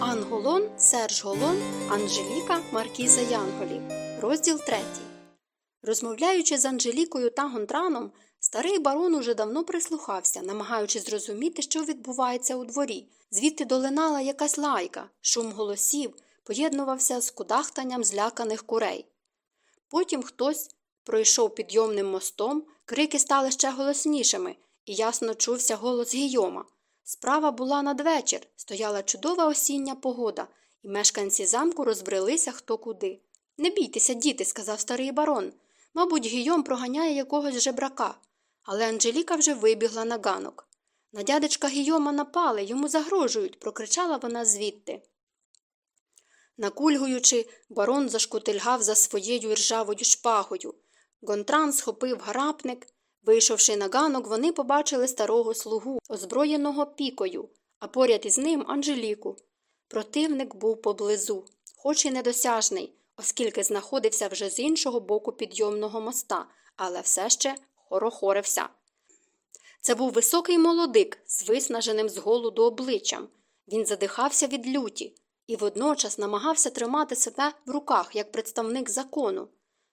Анголон, Серж Голон, Анжеліка, Маркіза Янголів. Розділ третій. Розмовляючи з Анжелікою та Гонтраном, старий барон уже давно прислухався, намагаючись зрозуміти, що відбувається у дворі. Звідти долинала якась лайка, шум голосів поєднувався з кудахтанням зляканих курей. Потім хтось пройшов підйомним мостом, крики стали ще голоснішими, і ясно чувся голос Гійома. Справа була надвечір, стояла чудова осіння погода, і мешканці замку розбрелися хто куди. Не бійтеся, діти, сказав старий барон. Мабуть, Гійом проганяє якогось жебрака. Але Анжеліка вже вибігла на ганок. На дядечка Гійома напали, йому загрожують, прокричала вона звідти. Накульгуючи, барон зашкутильгав за своєю ржавою шпагою. Гонтран схопив гарапник. Вийшовши на ганок, вони побачили старого слугу, озброєного пікою, а поряд із ним Анжеліку. Противник був поблизу, хоч і недосяжний, оскільки знаходився вже з іншого боку підйомного моста, але все ще хорохорився. Це був високий молодик з виснаженим з голоду обличчям. Він задихався від люті і водночас намагався тримати себе в руках як представник закону.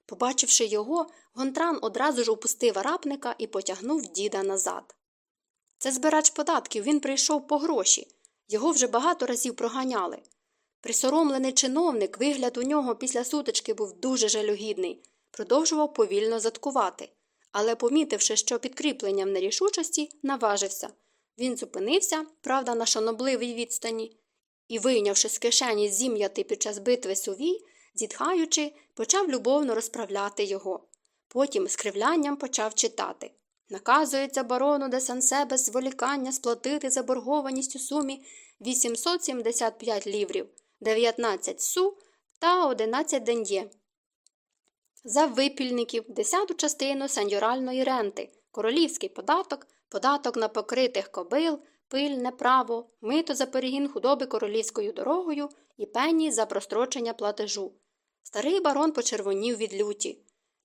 Побачивши його, Гонтран одразу ж опустив арапника і потягнув діда назад. Це збирач податків, він прийшов по гроші. Його вже багато разів проганяли. Присоромлений чиновник, вигляд у нього після сутички був дуже жалюгідний, продовжував повільно заткувати, але, помітивши, що підкріплення в нерішучості, наважився. Він зупинився, правда, на шанобливій відстані, і, вийнявши з кишені зім'яти під час битви сувій, зітхаючи, почав любовно розправляти його. Потім з кривлянням почав читати. Наказується барону де Сансе без зволікання сплатити заборгованість у сумі 875 ліврів, 19 су та 11 ден'є. За випільників десяту частину сеньоральної ренти, королівський податок, податок на покритих кобил, пильне право, мито за перегін худоби королівською дорогою і пені за прострочення платежу. Старий барон почервонів від люті.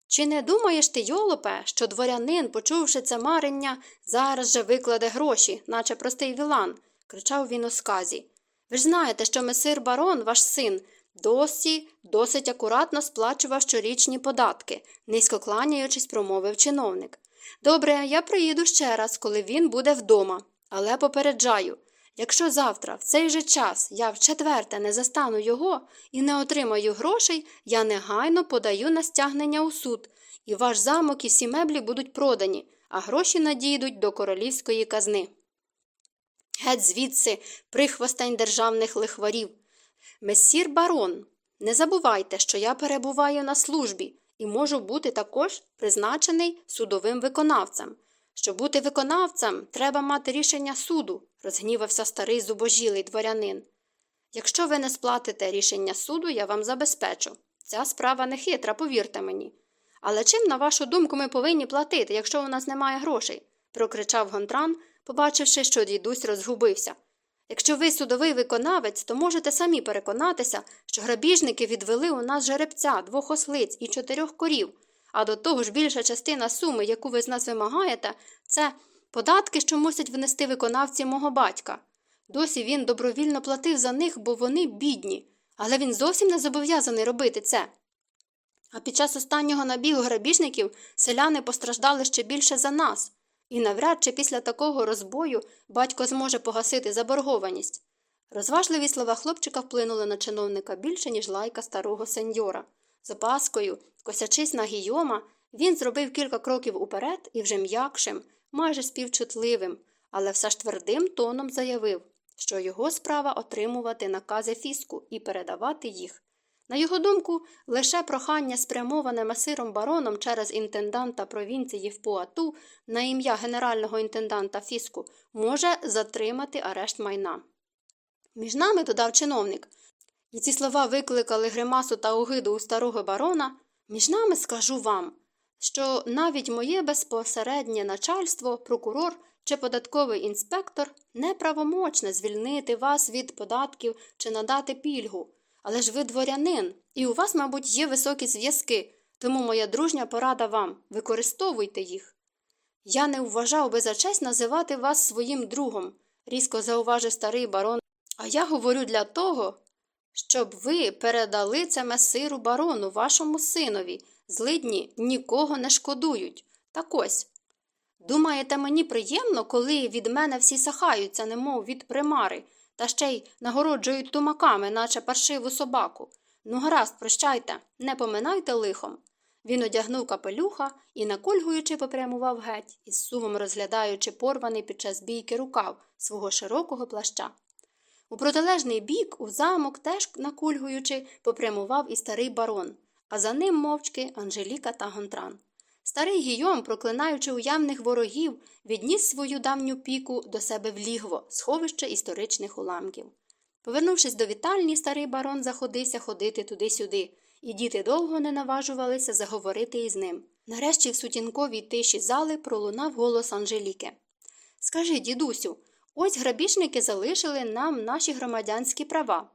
Чи не думаєш ти, йолопе, що дворянин, почувши це марення, зараз же викладе гроші, наче простий вілан? кричав він у сказі. Ви ж знаєте, що месир барон, ваш син, досі досить акуратно сплачував щорічні податки, низько кланяючись, промовив чиновник. Добре, я приїду ще раз, коли він буде вдома, але попереджаю. Якщо завтра, в цей же час, я вчетверте не застану його і не отримаю грошей, я негайно подаю на стягнення у суд, і ваш замок і всі меблі будуть продані, а гроші надійдуть до королівської казни. Геть звідси, прихвостань державних лихварів. Месір барон, не забувайте, що я перебуваю на службі і можу бути також призначений судовим виконавцем. Щоб бути виконавцем, треба мати рішення суду, розгнівався старий зубожілий дворянин. Якщо ви не сплатите рішення суду, я вам забезпечу. Ця справа не хитра, повірте мені. Але чим, на вашу думку, ми повинні платити, якщо у нас немає грошей? прокричав Гонтран, побачивши, що дідусь розгубився. Якщо ви судовий виконавець, то можете самі переконатися, що грабіжники відвели у нас жеребця, двох ослиць і чотирьох корів. А до того ж більша частина суми, яку ви з нас вимагаєте, це податки, що мусять внести виконавці мого батька. Досі він добровільно платив за них, бо вони бідні, але він зовсім не зобов'язаний робити це. А під час останнього набігу грабіжників селяни постраждали ще більше за нас, і навряд чи після такого розбою батько зможе погасити заборгованість. Розважливі слова хлопчика вплинули на чиновника більше, ніж лайка старого сеньора. З опаскою, косячись на гійома, він зробив кілька кроків уперед і вже м'якшим, майже співчутливим, але все ж твердим тоном заявив, що його справа отримувати накази фіску і передавати їх. На його думку, лише прохання, спрямоване месиром бароном через інтенданта провінції в Пуату на ім'я генерального інтенданта фіску, може затримати арешт майна. Між нами, додав чиновник, і ці слова викликали гримасу та огиду у старого барона, між нами скажу вам, що навіть моє безпосереднє начальство, прокурор чи податковий інспектор неправомочне звільнити вас від податків чи надати пільгу. Але ж ви дворянин, і у вас, мабуть, є високі зв'язки, тому моя дружня порада вам використовуйте їх. Я не вважав би за честь називати вас своїм другом, різко зауважив старий барон А я говорю для того, щоб ви передали це месиру барону, вашому синові. Злидні нікого не шкодують. Так ось. Думаєте, мені приємно, коли від мене всі сахаються, немов від примари, та ще й нагороджують тумаками, наче паршиву собаку. Ну, гаразд, прощайте, не поминайте лихом. Він одягнув капелюха і, накульгуючи, попрямував геть, із сумом розглядаючи порваний під час бійки рукав свого широкого плаща. У протилежний бік, у замок, теж накульгуючи, попрямував і старий барон, а за ним мовчки Анжеліка та Гонтран. Старий Гійом, проклинаючи уявних ворогів, відніс свою давню піку до себе в лігво, сховище історичних уламків. Повернувшись до вітальні, старий барон заходився ходити туди-сюди, і діти довго не наважувалися заговорити із ним. Нарешті в сутінковій тиші зали пролунав голос Анжеліки. Скажи, дідусю, ось грабіжники залишили нам наші громадянські права.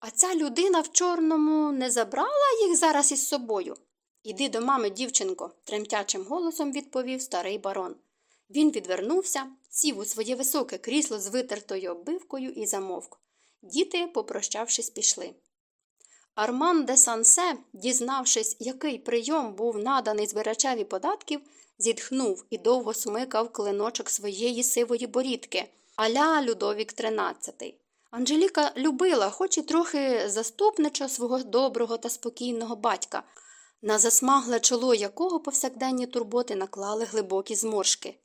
А ця людина в чорному не забрала їх зараз із собою? Іди до мами, дівчинко, тремтячим голосом відповів старий барон. Він відвернувся, сів у своє високе крісло з витертою оббивкою і замовк. Діти, попрощавшись, пішли. Арман де Сансе, дізнавшись, який прийом був наданий збирачеві податків, зітхнув і довго смикав клиночок своєї сивої борідки, аля Людовік XIII. Анжеліка любила, хоч і трохи заступничо свого доброго та спокійного батька, на засмагле чоло якого повсякденні турботи наклали глибокі зморшки.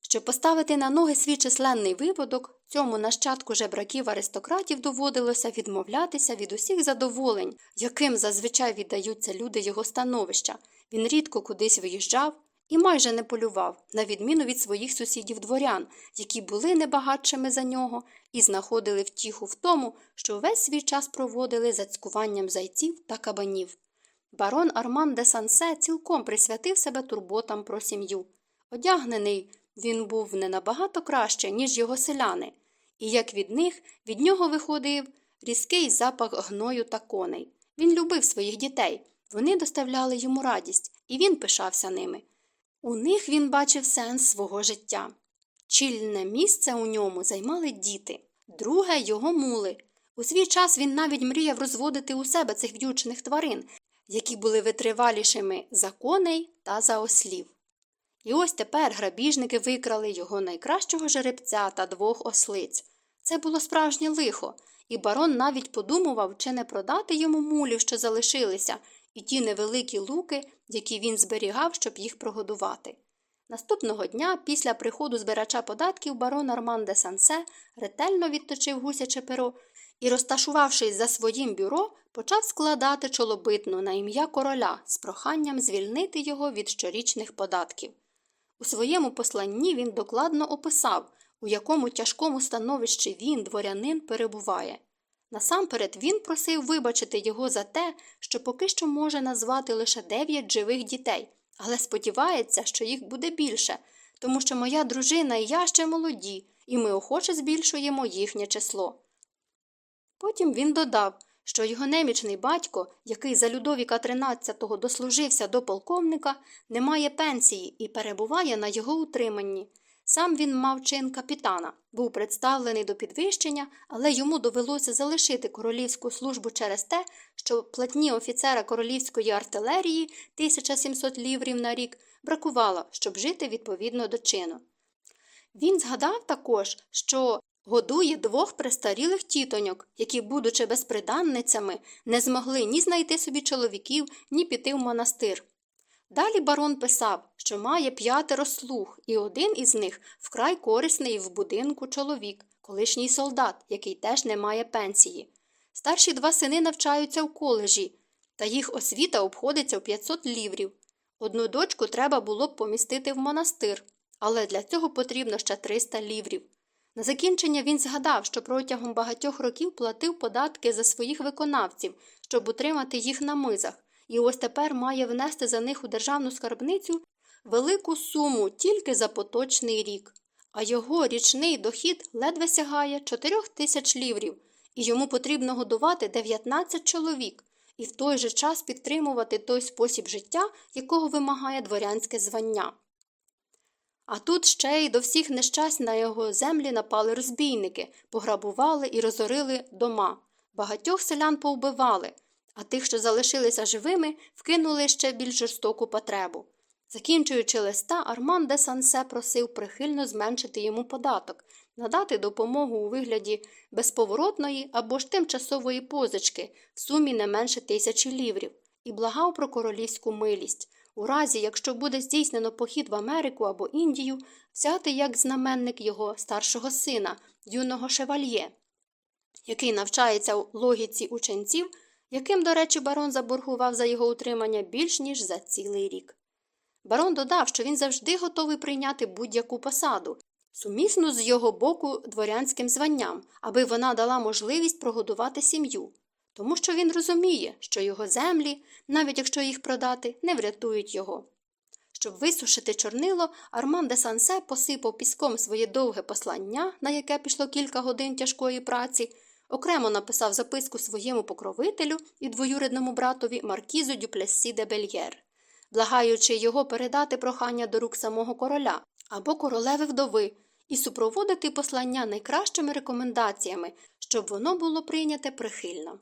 Щоб поставити на ноги свій численний випадок, цьому нащадку жебраків аристократів доводилося відмовлятися від усіх задоволень, яким зазвичай віддаються люди його становища. Він рідко кудись виїжджав і майже не полював, на відміну від своїх сусідів дворян, які були небагатшими за нього і знаходили втіху в тому, що весь свій час проводили за цькуванням зайців та кабанів. Барон Арман де Сансе цілком присвятив себе турботам про сім'ю. Одягнений він був не набагато краще, ніж його селяни, і як від них, від нього виходив різкий запах гною та коней. Він любив своїх дітей, вони доставляли йому радість, і він пишався ними. У них він бачив сенс свого життя. Чільне місце у ньому займали діти, друге його мули. У свій час він навіть мріяв розводити у себе цих в'ючених тварин, які були витривалішими за коней та за ослів. І ось тепер грабіжники викрали його найкращого жеребця та двох ослиць. Це було справжнє лихо, і барон навіть подумував, чи не продати йому мулів, що залишилися, і ті невеликі луки, які він зберігав, щоб їх прогодувати. Наступного дня, після приходу збирача податків, барон Арман де Сансе ретельно відточив гусяче перо і, розташувавшись за своїм бюро, почав складати чолобитну на ім'я короля з проханням звільнити його від щорічних податків. У своєму посланні він докладно описав, у якому тяжкому становищі він, дворянин, перебуває. Насамперед він просив вибачити його за те, що поки що може назвати лише дев'ять живих дітей, але сподівається, що їх буде більше, тому що моя дружина і я ще молоді, і ми охоче збільшуємо їхнє число. Потім він додав, що його немічний батько, який за Людовіка XIII дослужився до полковника, не має пенсії і перебуває на його утриманні. Сам він мав чин капітана, був представлений до підвищення, але йому довелося залишити королівську службу через те, що платні офіцера королівської артилерії 1700 ліврів на рік бракувало, щоб жити відповідно до чину. Він згадав також, що годує двох престарілих тітоньок, які, будучи безприданницями, не змогли ні знайти собі чоловіків, ні піти в монастир. Далі барон писав, що має п'ятеро слуг, і один із них вкрай корисний в будинку чоловік, колишній солдат, який теж не має пенсії. Старші два сини навчаються в коледжі, та їх освіта обходиться в 500 ліврів. Одну дочку треба було б помістити в монастир, але для цього потрібно ще 300 ліврів. На закінчення він згадав, що протягом багатьох років платив податки за своїх виконавців, щоб утримати їх на мизах, і ось тепер має внести за них у державну скарбницю велику суму тільки за поточний рік, а його річний дохід ледве сягає 4 тисяч ліврів, і йому потрібно годувати 19 чоловік і в той же час підтримувати той спосіб життя, якого вимагає дворянське звання. А тут ще й до всіх нещасть на його землі напали розбійники, пограбували і розорили дома. Багатьох селян повбивали, а тих, що залишилися живими, вкинули ще більш жорстоку потребу. Закінчуючи листа, Арман де Сансе просив прихильно зменшити йому податок, надати допомогу у вигляді безповоротної або ж тимчасової позички в сумі не менше тисячі ліврів, і благав про королівську милість. У разі, якщо буде здійснено похід в Америку або Індію, взяти як знаменник його старшого сина, юного шевальє, який навчається у логіці ученців, яким, до речі, барон заборгував за його утримання більш ніж за цілий рік. Барон додав, що він завжди готовий прийняти будь-яку посаду, сумісну з його боку дворянським званням, аби вона дала можливість прогодувати сім'ю, тому що він розуміє, що його землі, навіть якщо їх продати, не врятують його. Щоб висушити чорнило, Арман де Сансе посипав піском своє довге послання, на яке пішло кілька годин тяжкої праці, окремо написав записку своєму покровителю і двоюрідному братові Маркізу Дюплесі де Бельєр, благаючи його передати прохання до рук самого короля або королеви вдови і супроводити послання найкращими рекомендаціями, щоб воно було прийняте прихильно.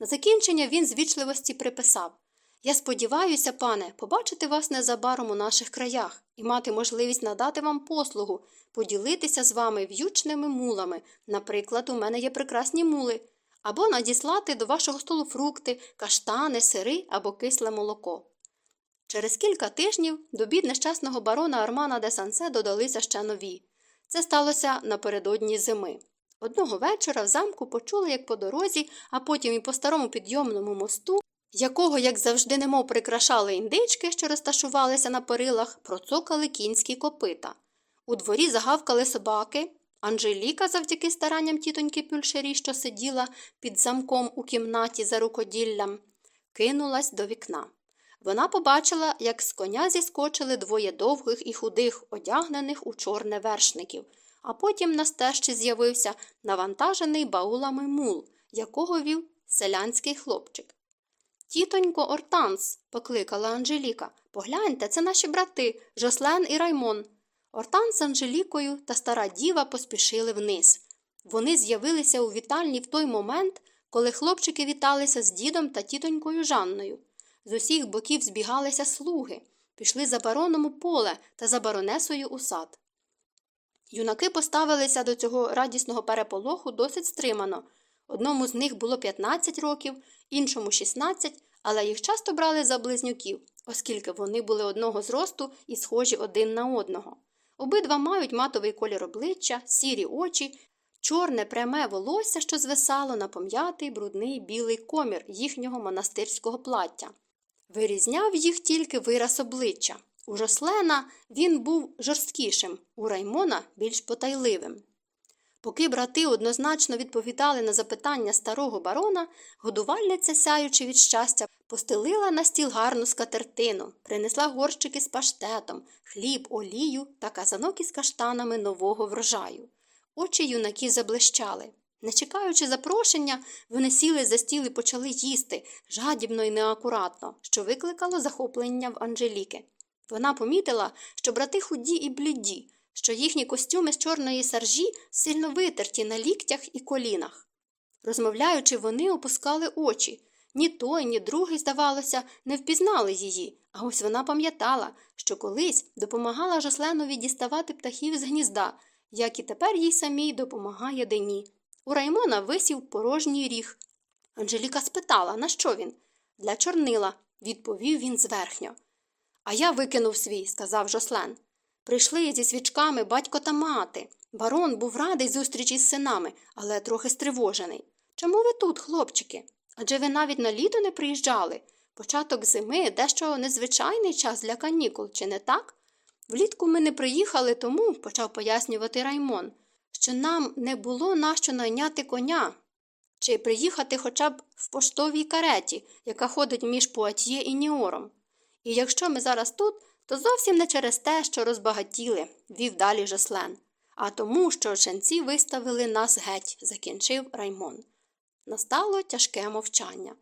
На закінчення він з вічливості приписав Я сподіваюся, пане, побачити вас незабаром у наших краях і мати можливість надати вам послугу, поділитися з вами в'ючними мулами. Наприклад, у мене є прекрасні мули, або надіслати до вашого столу фрукти, каштани, сири або кисле молоко. Через кілька тижнів до бід нещасного барона Армана де Сансе додалися ще нові. Це сталося напередодні зими. Одного вечора в замку почули, як по дорозі, а потім і по старому підйомному мосту, якого, як завжди, немов прикрашали індички, що розташувалися на перилах, процокали кінські копита. У дворі загавкали собаки. Анжеліка, завдяки старанням тітоньки Пюльшері, що сиділа під замком у кімнаті за рукоділлям, кинулась до вікна. Вона побачила, як з коня зіскочили двоє довгих і худих, одягнених у чорне вершників, а потім на стежці з'явився навантажений баулами мул, якого вів селянський хлопчик. Тітонько Ортанс, покликала Анжеліка, погляньте, це наші брати Жослен і Раймон. Ортан з Анжелікою та стара діва поспішили вниз. Вони з'явилися у вітальні в той момент, коли хлопчики віталися з дідом та тітонькою Жанною. З усіх боків збігалися слуги, пішли за бароном у поле та за баронесою у сад. Юнаки поставилися до цього радісного переполоху досить стримано. Одному з них було 15 років, іншому 16, але їх часто брали за близнюків, оскільки вони були одного зросту і схожі один на одного. Обидва мають матовий колір обличчя, сірі очі, чорне пряме волосся, що звисало на пом'ятий брудний білий комір їхнього монастирського плаття. Вирізняв їх тільки вираз обличчя. У Жослена він був жорсткішим, у Раймона більш потайливим. Поки брати однозначно відповідали на запитання старого барона, годувальниця, сяючи від щастя, постелила на стіл гарну скатертину, принесла горщики з паштетом, хліб, олію та казанок із каштанами нового врожаю. Очі юнаків заблищали. Не чекаючи запрошення, вони сіли за стіл і почали їсти жадібно і неакуратно, що викликало захоплення в Анжеліки. Вона помітила, що брати худі і бліді, що їхні костюми з чорної саржі сильно витерті на ліктях і колінах. Розмовляючи, вони опускали очі. Ні той, ні другий, здавалося, не впізнали її, а ось вона пам'ятала, що колись допомагала Жосленові діставати птахів з гнізда, як і тепер їй самій допомагає Дені. У Раймона висів порожній ріг. Анжеліка спитала, на що він? Для чорнила, відповів він зверхньо. А я викинув свій, сказав Жослен. Прийшли зі свічками батько та мати. Барон був радий зустрічі з синами, але трохи стривожений. Чому ви тут, хлопчики? Адже ви навіть на літо не приїжджали. Початок зими дещо незвичайний час для канікул, чи не так? Влітку ми не приїхали тому, почав пояснювати Раймон, що нам не було нащо найняти коня, чи приїхати хоча б в поштовій кареті, яка ходить між Пуатьє і Ніором. І якщо ми зараз тут, то зовсім не через те, що розбагатіли, вів далі Жослен, а тому, що ченці виставили нас геть, закінчив Раймон. Настало тяжке мовчання.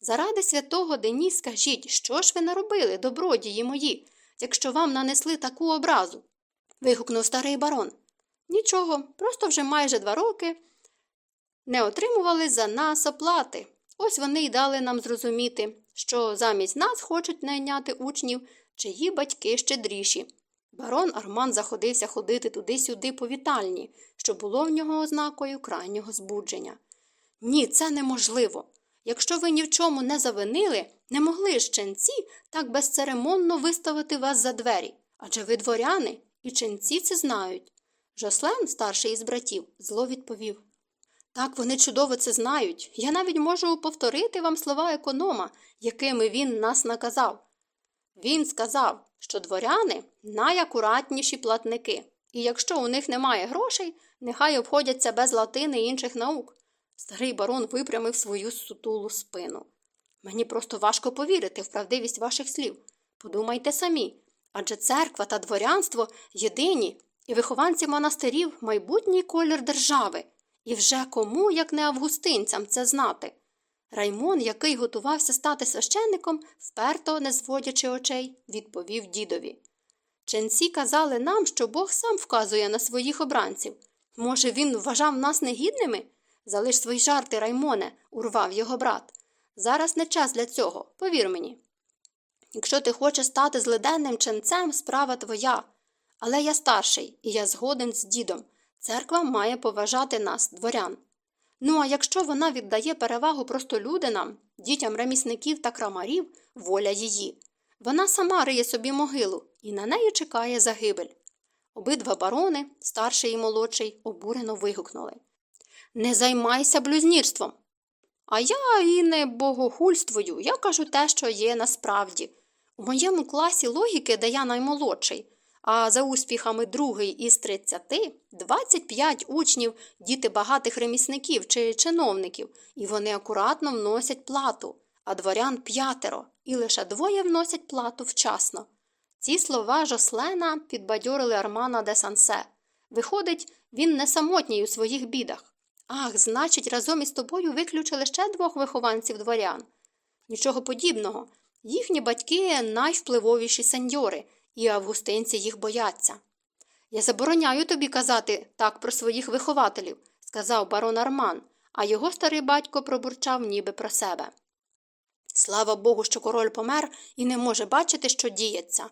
Заради святого Дені скажіть, що ж ви наробили, добродії мої, якщо вам нанесли таку образу? вигукнув старий барон. Нічого, просто вже майже два роки не отримували за нас оплати. Ось вони й дали нам зрозуміти, що замість нас хочуть найняти учнів, чиї батьки щедріші. Барон Арман заходився ходити туди-сюди по вітальні, що було в нього ознакою крайнього збудження. Ні, це неможливо. Якщо ви ні в чому не завинили, не могли ж ченці так безцеремонно виставити вас за двері. Адже ви дворяни, і ченці це знають. Жослен, старший із братів, зло відповів. Так, вони чудово це знають. Я навіть можу повторити вам слова економа, якими він нас наказав. Він сказав, що дворяни найакуратніші платники, і якщо у них немає грошей, нехай обходяться без латини і інших наук. Старий барон випрямив свою сутулу спину. Мені просто важко повірити в правдивість ваших слів. Подумайте самі адже церква та дворянство єдині, і вихованці монастирів майбутній колір держави. І вже кому, як не августинцям, це знати. Раймон, який готувався стати священником, вперто, не зводячи очей, відповів дідові. Ченці казали нам, що Бог сам вказує на своїх обранців. Може, він вважав нас негідними? Залиш свої жарти, Раймоне, урвав його брат. Зараз не час для цього, повір мені. Якщо ти хочеш стати злиденним ченцем, справа твоя. Але я старший, і я згоден з дідом. Церква має поважати нас, дворян. Ну а якщо вона віддає перевагу простолюдинам, дітям ремісників та крамарів, воля її. Вона сама риє собі могилу, і на неї чекає загибель. Обидва барони, старший і молодший, обурено вигукнули Не займайся блюзнірством. А я і не богохульствую, я кажу те, що є насправді. У моєму класі логіки, де я наймолодший, а за успіхами другий із 30 – 25 учнів, діти багатих ремісників чи чиновників, і вони акуратно вносять плату, а дворян п'ятеро, і лише двоє вносять плату вчасно. Ці слова Жослена підбадьорили Армана де Сансе. Виходить, він не самотній у своїх бідах. Ах, значить, разом із тобою виключили ще двох вихованців дворян. Нічого подібного. Їхні батьки найвпливовіші сеньори, і августинці їх бояться. Я забороняю тобі казати так про своїх вихователів, сказав барон Арман, а його старий батько пробурчав ніби про себе. Слава Богу, що король помер і не може бачити, що діється.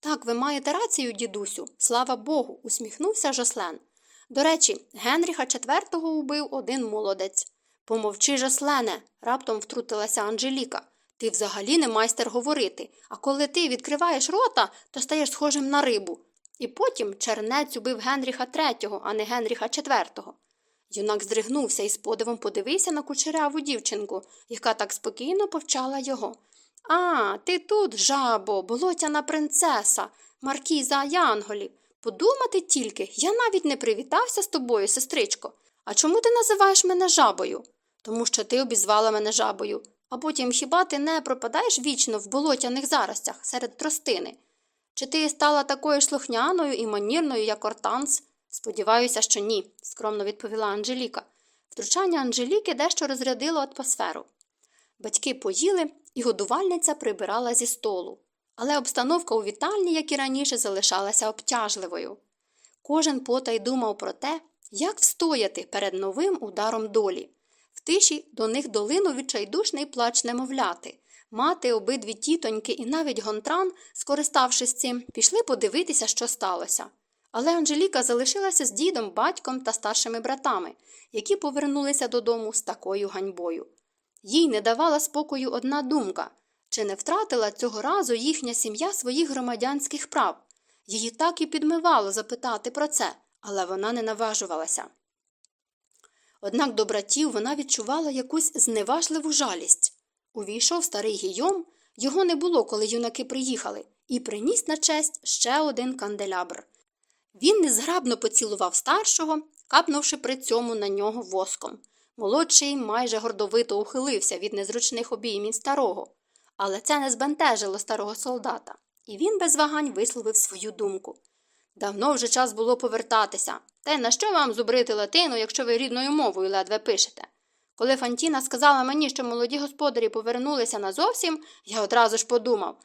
Так, ви маєте рацію, дідусю, слава Богу, усміхнувся Жослен. До речі, Генріха IV убив один молодець. Помовчи, Жослене, раптом втрутилася Анжеліка. Ти взагалі не майстер говорити, а коли ти відкриваєш рота, то стаєш схожим на рибу. І потім чернець убив Генріха III, а не Генріха IV. Юнак здригнувся і з подивом подивився на кучеряву дівчинку, яка так спокійно повчала його. А, ти тут, жабо, болотяна принцеса, маркіза Янголів. Подумати тільки, я навіть не привітався з тобою, сестричко. А чому ти називаєш мене жабою? Тому що ти обізвала мене жабою. А потім хіба ти не пропадаєш вічно в болотяних заростях серед тростини? Чи ти стала такою слухняною і манірною, як Ортанс? Сподіваюся, що ні, скромно відповіла Анжеліка. Втручання Анжеліки дещо розрядило атмосферу. Батьки поїли, і годувальниця прибирала зі столу. Але обстановка у вітальні, як і раніше, залишалася обтяжливою. Кожен потай думав про те, як встояти перед новим ударом долі. В тиші до них долинув відчайдушний плач немовляти. Мати, обидві тітоньки і навіть гонтран, скориставшись цим, пішли подивитися, що сталося. Але Анжеліка залишилася з дідом, батьком та старшими братами, які повернулися додому з такою ганьбою. Їй не давала спокою одна думка чи не втратила цього разу їхня сім'я своїх громадянських прав. Її так і підмивало запитати про це, але вона не наважувалася. Однак до братів вона відчувала якусь зневажливу жалість. Увійшов старий гійом, його не було, коли юнаки приїхали, і приніс на честь ще один канделябр. Він незграбно поцілував старшого, капнувши при цьому на нього воском. Молодший майже гордовито ухилився від незручних обіймів старого, але це не збентежило старого солдата, і він без вагань висловив свою думку. Давно вже час було повертатися. Та й на що вам зубрити латину, якщо ви рідною мовою ледве пишете? Коли Фантіна сказала мені, що молоді господарі повернулися назовсім, я одразу ж подумав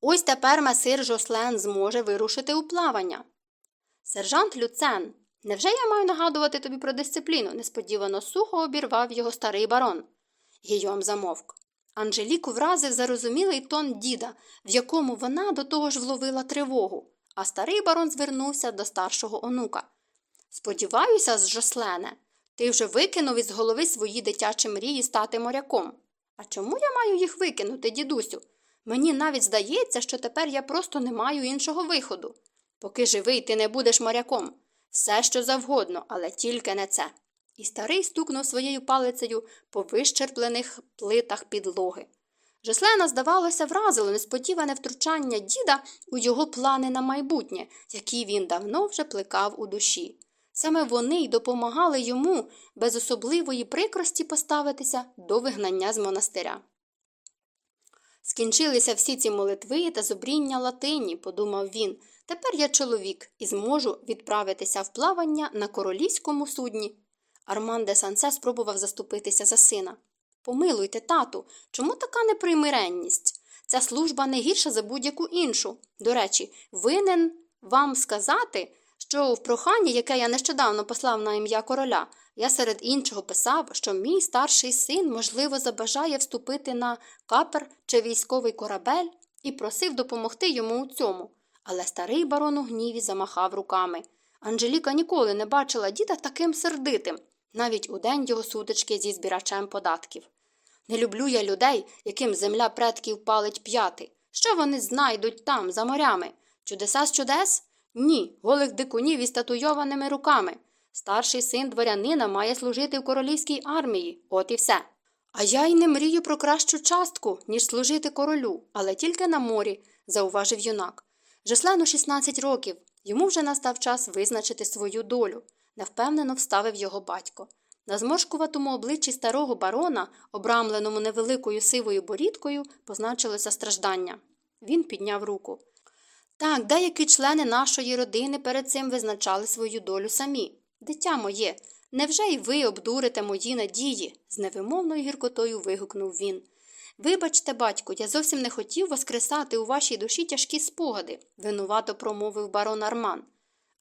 ось тепер месир Жослен зможе вирушити у плавання. Сержант Люцен, невже я маю нагадувати тобі про дисципліну? несподівано сухо обірвав його старий барон. Гійом замовк. Анжеліку вразив зарозумілий тон діда, в якому вона до того ж вловила тривогу, а старий барон звернувся до старшого онука. Сподіваюся, Жослене, ти вже викинув із голови свої дитячі мрії стати моряком. А чому я маю їх викинути, дідусю? Мені навіть здається, що тепер я просто не маю іншого виходу. Поки живий, ти не будеш моряком. Все, що завгодно, але тільки не це. І старий стукнув своєю палицею по вищерплених плитах підлоги. Жеслена, здавалося, вразило несподіване втручання діда у його плани на майбутнє, які він давно вже плекав у душі. Саме вони й допомагали йому без особливої прикрості поставитися до вигнання з монастиря. Скінчилися всі ці молитви та зубріння латині, подумав він. Тепер я чоловік і зможу відправитися в плавання на королівському судні. Арман де Сансе спробував заступитися за сина. Помилуйте, тату, чому така непримиренність? Ця служба не гірша за будь-яку іншу. До речі, винен вам сказати, що в проханні, яке я нещодавно послав на ім'я короля, я серед іншого писав, що мій старший син, можливо, забажає вступити на капер чи військовий корабель і просив допомогти йому у цьому. Але старий барон у гніві замахав руками. Анжеліка ніколи не бачила діда таким сердитим, навіть у день його сутички зі збірачем податків. Не люблю я людей, яким земля предків палить п'яти. Що вони знайдуть там, за морями? Чудеса з чудес? Ні, голих дикунів із татуйованими руками. Старший син дворянина має служити в королівській армії, от і все. А я й не мрію про кращу частку, ніж служити королю, але тільки на морі, зауважив юнак. Жеслену 16 років, йому вже настав час визначити свою долю, невпевнено вставив його батько. На зморшкуватому обличчі старого барона, обрамленому невеликою сивою борідкою, позначилося страждання. Він підняв руку. Так, деякі члени нашої родини перед цим визначали свою долю самі. Дитя моє, невже й ви обдурите мої надії? з невимовною гіркотою вигукнув він. Вибачте, батьку, я зовсім не хотів воскресати у вашій душі тяжкі спогади, винувато промовив барон Арман.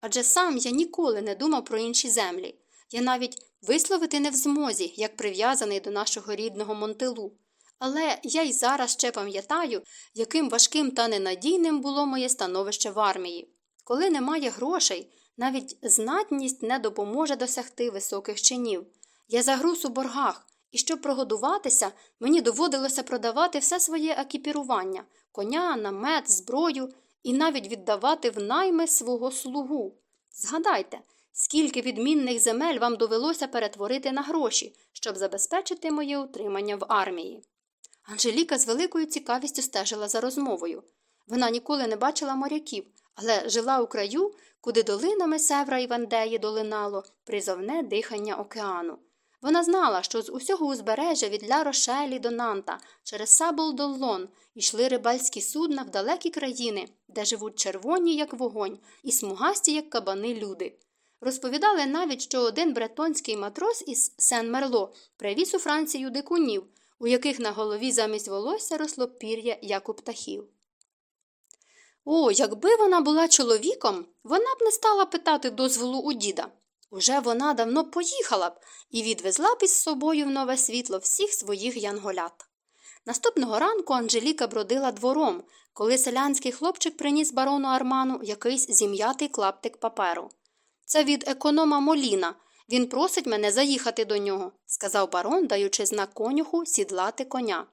Адже сам я ніколи не думав про інші землі. Я навіть висловити не в змозі, як прив'язаний до нашого рідного Монтелу. Але я й зараз ще пам'ятаю, яким важким та ненадійним було моє становище в армії. Коли немає грошей, навіть знатність не допоможе досягти високих чинів. Я загруз у боргах, і щоб прогодуватися, мені доводилося продавати все своє екіпірування коня, намет, зброю і навіть віддавати в найми свого слугу. Згадайте, скільки відмінних земель вам довелося перетворити на гроші, щоб забезпечити моє утримання в армії. Анжеліка з великою цікавістю стежила за розмовою. Вона ніколи не бачила моряків, але жила у краю, куди долинами Севра і Вандеї долинало призовне дихання океану. Вона знала, що з усього узбережжя від Ля Рошелі до Нанта через Сабль д'Олон йшли рибальські судна в далекі країни, де живуть червоні, як вогонь, і смугасті, як кабани люди. Розповідали навіть, що один бретонський матрос із Сен-Мало привіз у Францію дикунів, у яких на голові замість волосся росло пір'я, як у птахів. О, якби вона була чоловіком, вона б не стала питати дозволу у діда. Уже вона давно поїхала б і відвезла б із собою в нове світло всіх своїх янголят. Наступного ранку Анжеліка бродила двором, коли селянський хлопчик приніс барону Арману якийсь зім'ятий клаптик паперу. Це від економа Моліна. Він просить мене заїхати до нього, сказав барон, даючи знак конюху сідлати коня.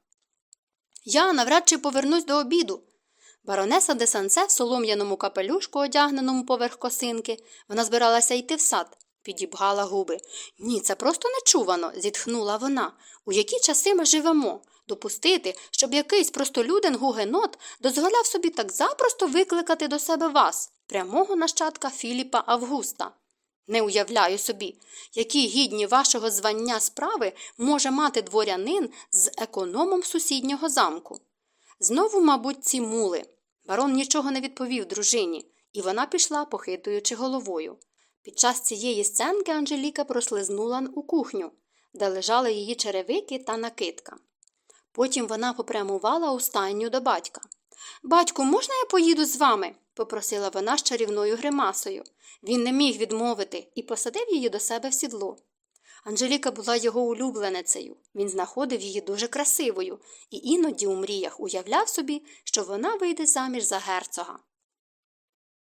Я навряд чи повернусь до обіду. Баронеса де Сансе в солом'яному капелюшку, одягненому поверх косинки, вона збиралася йти в сад, підібгала губи. Ні, це просто нечувано, зітхнула вона. У які часи ми живемо? Допустити, щоб якийсь простолюден гугенот дозволяв собі так запросто викликати до себе вас, прямого нащадка Філіпа Августа. Не уявляю собі, які гідні вашого звання справи може мати дворянин з економом сусіднього замку. Знову, мабуть, ці мули. Барон нічого не відповів дружині, і вона пішла, похитуючи головою. Під час цієї сценки Анжеліка прослизнула у кухню, де лежали її черевики та накидка. Потім вона попрямувала у стайню до батька. Батьку, можна я поїду з вами? попросила вона з чарівною гримасою. Він не міг відмовити і посадив її до себе в сідло. Анжеліка була його улюбленицею. Він знаходив її дуже красивою і іноді у мріях уявляв собі, що вона вийде заміж за герцога.